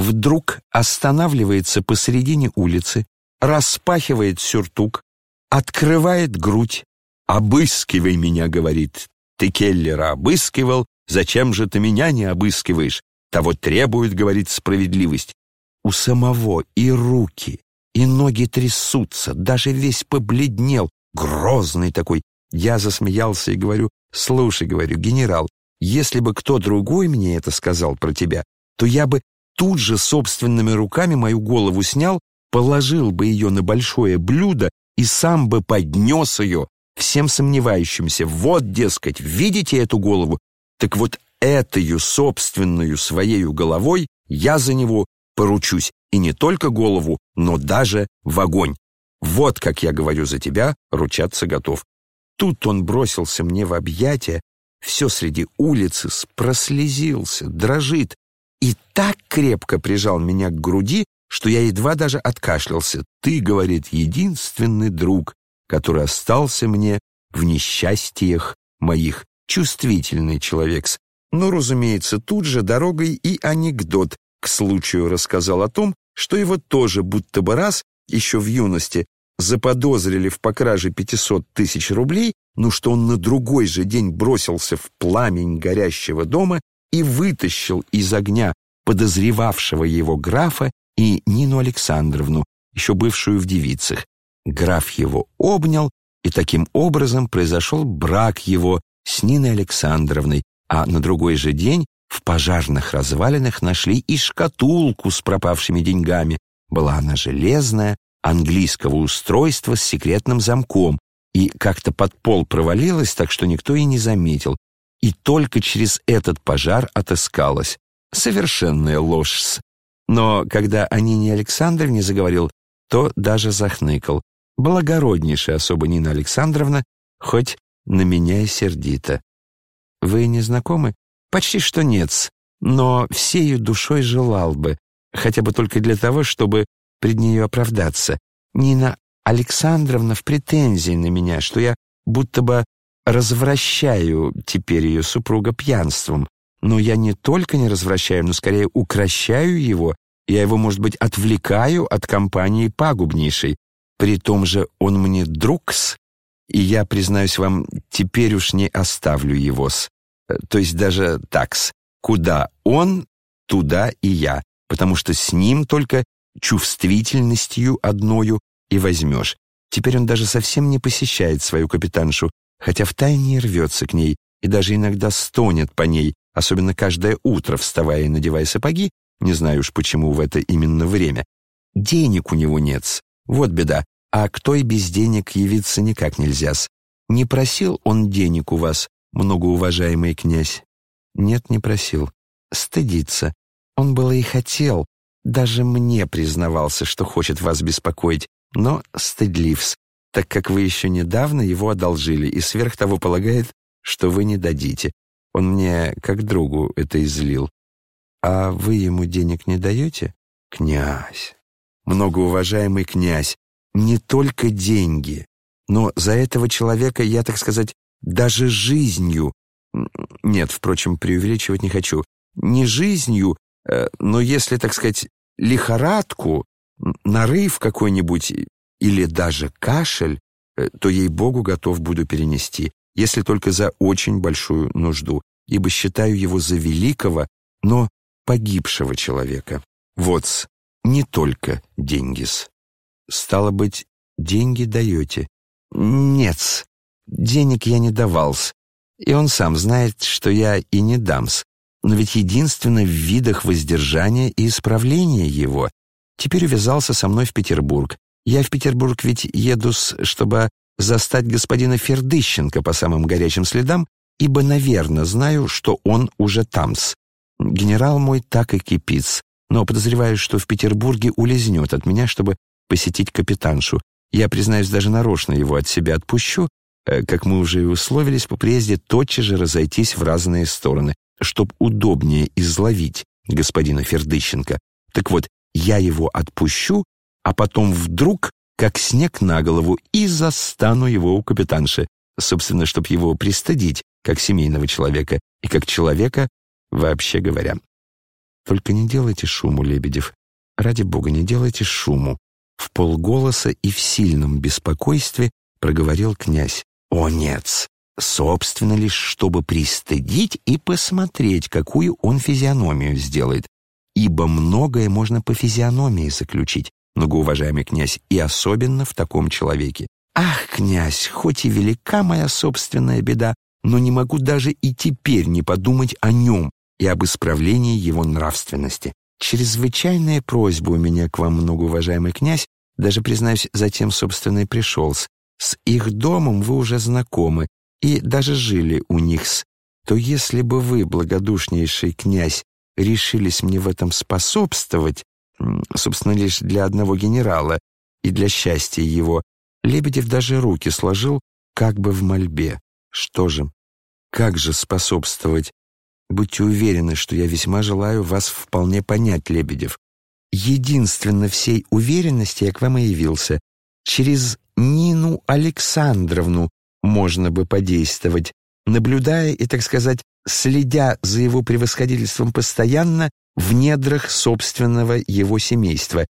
вдруг останавливается посередине улицы, распахивает сюртук, открывает грудь. «Обыскивай меня», — говорит. «Ты Келлера обыскивал, зачем же ты меня не обыскиваешь? Того требует, — говорит, — справедливость». У самого и руки, и ноги трясутся, даже весь побледнел, грозный такой. Я засмеялся и говорю, «Слушай, — говорю, — генерал, если бы кто другой мне это сказал про тебя, то я бы тут же собственными руками мою голову снял, положил бы ее на большое блюдо и сам бы поднес ее всем сомневающимся. Вот, дескать, видите эту голову? Так вот, этою собственную своею головой я за него поручусь, и не только голову, но даже в огонь. Вот, как я говорю за тебя, ручаться готов. Тут он бросился мне в объятия, все среди улицы, прослезился, дрожит и так крепко прижал меня к груди, что я едва даже откашлялся. «Ты, — говорит, — единственный друг, который остался мне в несчастьях моих, чувствительный человек. Ну, разумеется, тут же дорогой и анекдот к случаю рассказал о том, что его тоже будто бы раз, еще в юности, заподозрили в покраже 500 тысяч рублей, но что он на другой же день бросился в пламень горящего дома и вытащил из огня подозревавшего его графа и Нину Александровну, еще бывшую в девицах. Граф его обнял, и таким образом произошел брак его с Ниной Александровной, а на другой же день в пожарных развалинах нашли и шкатулку с пропавшими деньгами. Была она железная, английского устройства с секретным замком, и как-то под пол провалилась, так что никто и не заметил. И только через этот пожар отыскалась. Совершенная ложь. Но когда о Нине Александровне заговорил, то даже захныкал. Благороднейшая особа Нина Александровна, хоть на меня и сердито. Вы не знакомы? Почти что нет, но всею душой желал бы, хотя бы только для того, чтобы пред нее оправдаться. Нина Александровна в претензии на меня, что я будто бы развращаю теперь ее супруга пьянством. Но я не только не развращаю, но скорее укращаю его. Я его, может быть, отвлекаю от компании пагубнейшей. При том же он мне другс, и я, признаюсь вам, теперь уж не оставлю его-с. То есть даже такс. Куда он, туда и я, потому что с ним только чувствительностью одною и возьмешь. Теперь он даже совсем не посещает свою капитаншу, хотя втайне рвется к ней и даже иногда стонет по ней, особенно каждое утро, вставая и надевая сапоги, не знаю уж почему в это именно время. Денег у него нет, вот беда, а к той без денег явиться никак нельзя-с. Не просил он денег у вас, многоуважаемый князь? Нет, не просил. Стыдится. Он было и хотел, даже мне признавался, что хочет вас беспокоить, но стыдливс, так как вы еще недавно его одолжили и сверх того полагает, что вы не дадите. Он мне, как другу, это излил. А вы ему денег не даете? Князь, многоуважаемый князь, не только деньги, но за этого человека я, так сказать, даже жизнью, нет, впрочем, преувеличивать не хочу, не жизнью, э, но если, так сказать, лихорадку, нарыв какой-нибудь или даже кашель, э, то, ей-богу, готов буду перенести, если только за очень большую нужду, ибо считаю его за великого, но погибшего человека. Вот не только деньгис. Стало быть, деньги даете? Нет, денег я не давался, и он сам знает, что я и не дамс но ведь единственно в видах воздержания и исправления его. Теперь увязался со мной в Петербург. Я в Петербург ведь еду, чтобы застать господина Фердыщенко по самым горячим следам, ибо, наверное, знаю, что он уже тамс. Генерал мой так и кипит, но подозреваю, что в Петербурге улизнет от меня, чтобы посетить капитаншу. Я, признаюсь, даже нарочно его от себя отпущу, э, как мы уже и условились по приезде, тотчас же разойтись в разные стороны чтоб удобнее изловить господина Фердыщенко. Так вот, я его отпущу, а потом вдруг, как снег на голову, и застану его у капитанши, собственно, чтоб его пристыдить, как семейного человека и как человека, вообще говоря. Только не делайте шуму, Лебедев. Ради бога, не делайте шуму. В полголоса и в сильном беспокойстве проговорил князь. О, нет, собственно лишь, чтобы пристыдить и посмотреть, какую он физиономию сделает. Ибо многое можно по физиономии заключить, многоуважаемый князь, и особенно в таком человеке. Ах, князь, хоть и велика моя собственная беда, но не могу даже и теперь не подумать о нем и об исправлении его нравственности. Чрезвычайная просьба у меня к вам, многоуважаемый князь, даже, признаюсь, затем, собственно, пришел. С их домом вы уже знакомы и даже жили у них с... То если бы вы, благодушнейший князь, решились мне в этом способствовать, собственно, лишь для одного генерала и для счастья его, Лебедев даже руки сложил, как бы в мольбе. Что же, как же способствовать? Будьте уверены, что я весьма желаю вас вполне понять, Лебедев. Единственно всей уверенности я к вам и явился. Через Нину Александровну можно бы подействовать, наблюдая и, так сказать, следя за его превосходительством постоянно в недрах собственного его семейства.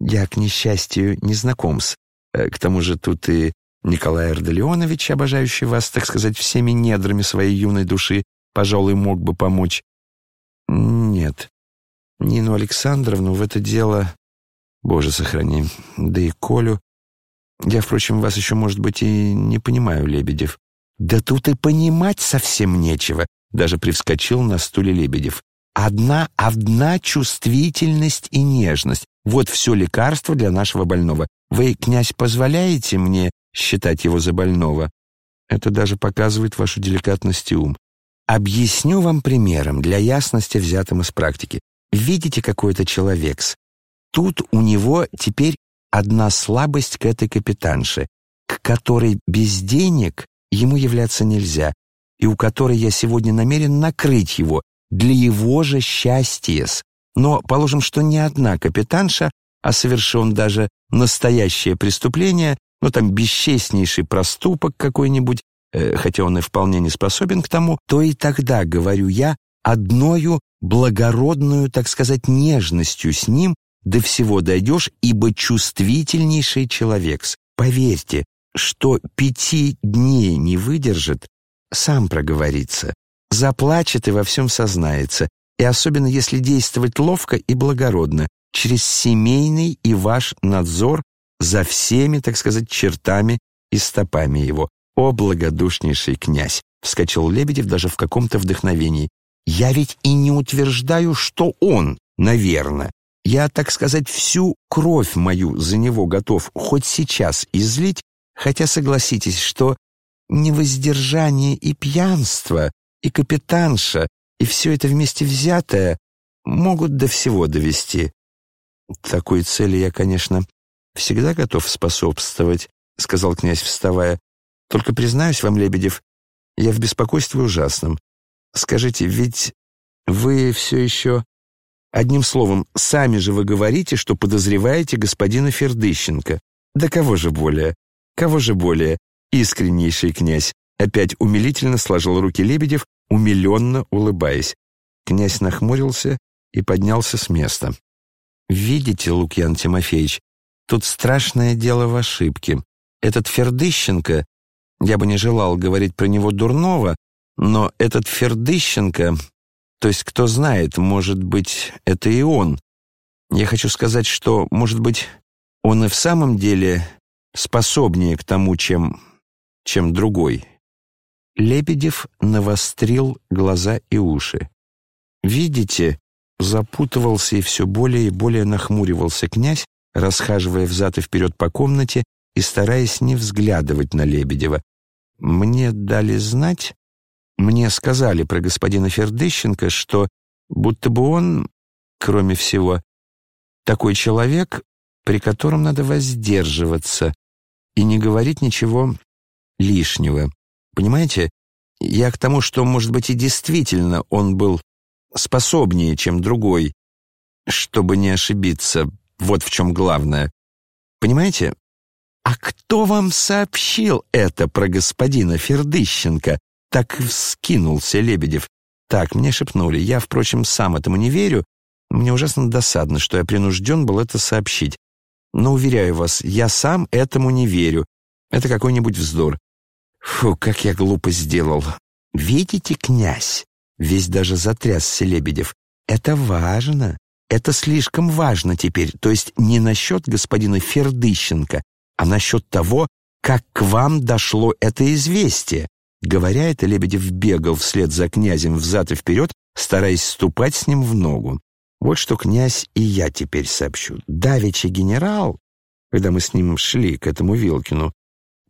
Я, к несчастью, не знаком с. Э, к тому же тут и Николай Ардалионович, обожающий вас, так сказать, всеми недрами своей юной души, пожалуй, мог бы помочь. Нет, Нину Александровну в это дело, Боже сохрани, да и Колю. Я, впрочем, вас еще, может быть, и не понимаю, Лебедев. Да тут и понимать совсем нечего, даже привскочил на стуле Лебедев. Одна, одна чувствительность и нежность. Вот все лекарство для нашего больного. Вы, князь, позволяете мне считать его за больного. Это даже показывает вашу деликатность и ум. Объясню вам примером, для ясности взятым из практики. Видите какой-то человек -с? Тут у него теперь одна слабость к этой капитанше, к которой без денег ему являться нельзя, и у которой я сегодня намерен накрыть его для его же счастья. Но положим, что не одна капитанша, а совершен даже настоящее преступление, ну там бесчестнейший проступок какой-нибудь, э, хотя он и вполне не способен к тому, то и тогда, говорю я, одною благородную, так сказать, нежностью с ним до всего дойдешь, ибо чувствительнейший человек. Поверьте, что пяти дней не выдержит, сам проговорится, заплачет и во всем сознается, и особенно если действовать ловко и благородно, через семейный и ваш надзор за всеми, так сказать, чертами и стопами его. «О, благодушнейший князь!» — вскочил Лебедев даже в каком-то вдохновении. «Я ведь и не утверждаю, что он, наверное. Я, так сказать, всю кровь мою за него готов хоть сейчас излить, хотя согласитесь, что невоздержание и пьянство, и капитанша, и все это вместе взятое могут до всего довести. Такой цели я, конечно, всегда готов способствовать, сказал князь, вставая. Только признаюсь вам, Лебедев, я в беспокойстве ужасном. Скажите, ведь вы все еще... Одним словом, сами же вы говорите, что подозреваете господина Фердыщенко. Да кого же более? Кого же более? Искреннейший князь. Опять умилительно сложил руки Лебедев, умиленно улыбаясь. Князь нахмурился и поднялся с места. «Видите, Лукьян Тимофеевич, тут страшное дело в ошибке. Этот Фердыщенко, я бы не желал говорить про него дурного, но этот Фердыщенко, то есть кто знает, может быть, это и он. Я хочу сказать, что, может быть, он и в самом деле способнее к тому, чем, чем другой». Лебедев навострил глаза и уши. «Видите, Запутывался и все более и более нахмуривался князь, расхаживая взад и вперед по комнате и стараясь не взглядывать на Лебедева. «Мне дали знать, мне сказали про господина Фердыщенко, что будто бы он, кроме всего, такой человек, при котором надо воздерживаться и не говорить ничего лишнего. Понимаете, я к тому, что, может быть, и действительно он был способнее, чем другой, чтобы не ошибиться. Вот в чем главное. Понимаете? А кто вам сообщил это про господина Фердыщенко? Так вскинулся Лебедев. Так, мне шепнули. Я, впрочем, сам этому не верю, Мне ужасно досадно, что я принужден был это сообщить. Но, уверяю вас, я сам этому не верю. Это какой-нибудь вздор. Фу, как я глупо сделал. Видите, князь? Весь даже затрясся Лебедев. Это важно. Это слишком важно теперь. То есть не насчет господина Фердыщенко, а насчет того, как к вам дошло это известие. Говоря это, Лебедев бегал вслед за князем взад и вперед, стараясь ступать с ним в ногу. Вот что князь и я теперь сообщу. Давича генерал, когда мы с ним шли к этому Вилкину,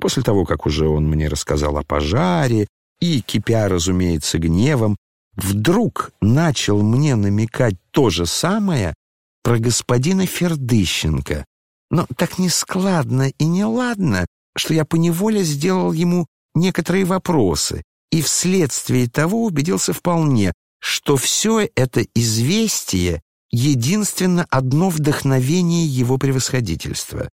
после того, как уже он мне рассказал о пожаре и, кипя, разумеется, гневом, вдруг начал мне намекать то же самое про господина Фердыщенко. Но так нескладно и неладно, что я поневоле сделал ему некоторые вопросы и вследствие того убедился вполне, что все это известие единственно одно вдохновение его превосходительства.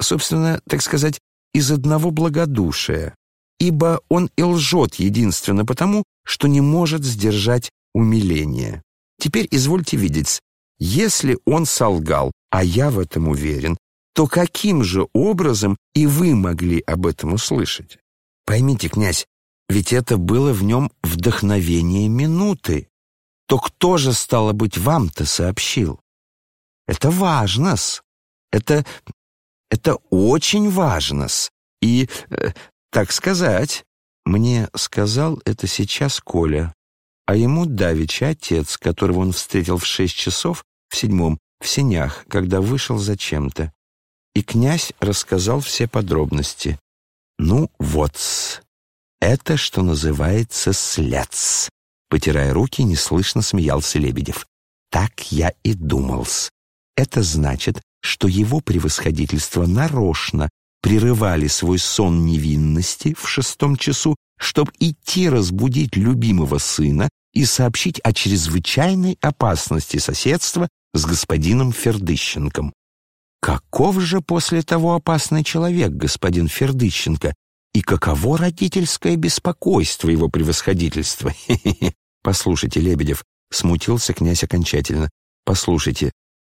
Собственно, так сказать, из одного благодушия, ибо он и лжет единственно потому, что не может сдержать умиление. Теперь извольте видеть, если он солгал, а я в этом уверен, то каким же образом и вы могли об этом услышать? Поймите, князь, ведь это было в нем вдохновение минуты. То кто же, стало быть, вам-то сообщил? Это важно-с. Это... это очень важно-с. И, э, так сказать, мне сказал это сейчас Коля, а ему давеча отец, которого он встретил в шесть часов в седьмом в сенях, когда вышел зачем-то. И князь рассказал все подробности. Ну вот, это, что называется, слец. Потирая руки, неслышно смеялся Лебедев. Так я и думал-с. Это значит, что его превосходительство нарочно прерывали свой сон невинности в шестом часу, чтобы идти разбудить любимого сына и сообщить о чрезвычайной опасности соседства с господином Фердыщенком. Каков же после того опасный человек, господин Фердыщенко, и каково родительское беспокойство его превосходительства? Послушайте, Лебедев, смутился князь окончательно. Послушайте,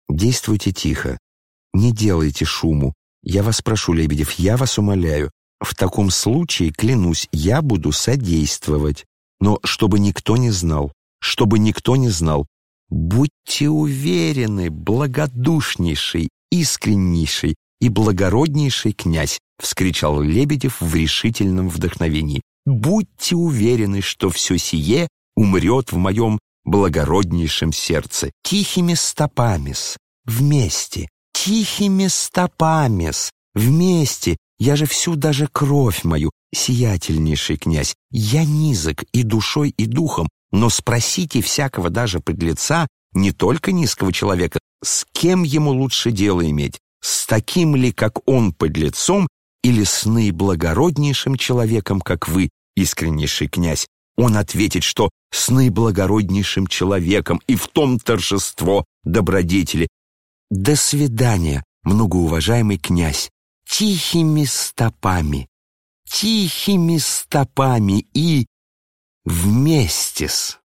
действуйте тихо, не делайте шуму, я вас прошу, Лебедев, я вас умоляю. В таком случае, клянусь, я буду содействовать. Но чтобы никто не знал, чтобы никто не знал. Будьте уверены, благодушнейший, искреннейший и благороднейший князь, вскричал Лебедев в решительном вдохновении. Будьте уверены, что все сие умрет в моем благороднейшем сердце, тихими стопами-с, вместе, тихими стопами-с, вместе, я же всю даже кровь мою, сиятельнейший князь, я низок и душой, и духом, но спросите всякого даже подлеца, не только низкого человека, с кем ему лучше дело иметь, с таким ли, как он, подлецом, или с наиблагороднейшим человеком, как вы, искреннейший князь, он ответит, что с наиблагороднейшим человеком и в том торжество добродетели, до свидания, многоуважаемый князь. Тихими стопами, тихими стопами и вместе с...